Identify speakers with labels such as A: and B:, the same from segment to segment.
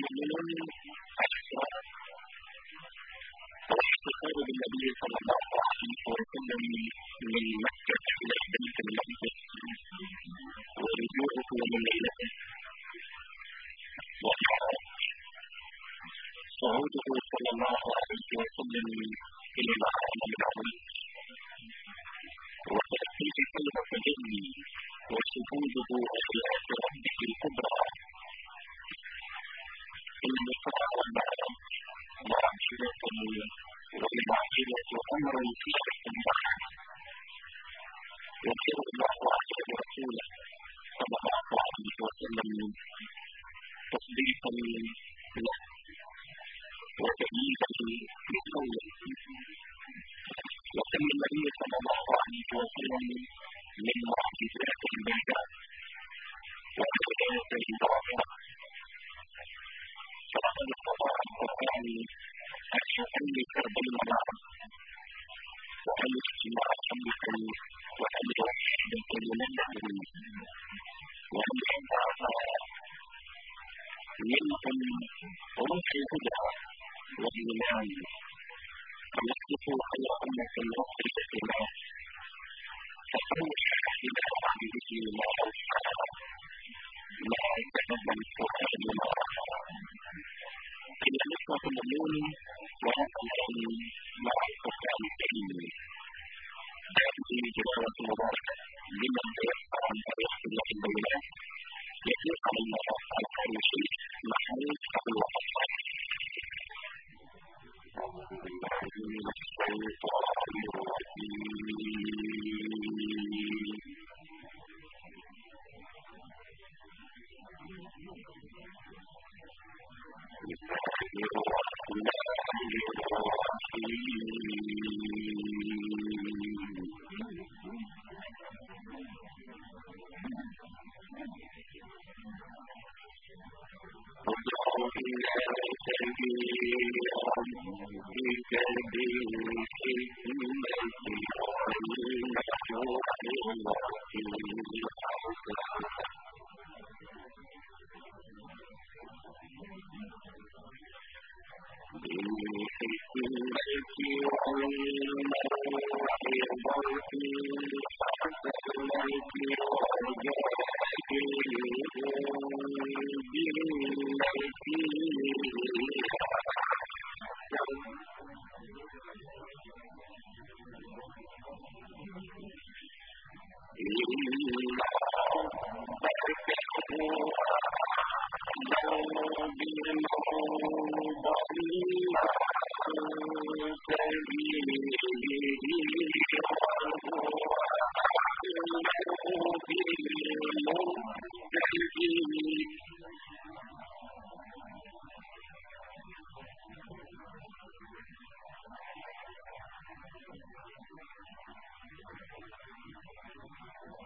A: Thank you. من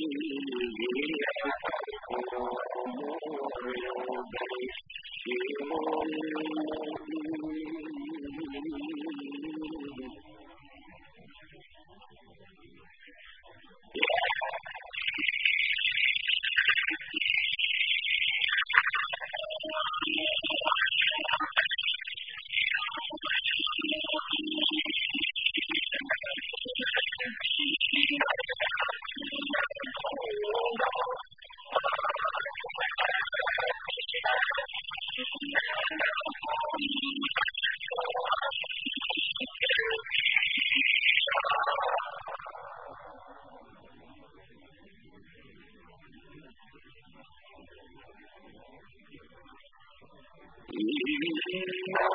A: يا إِنَّا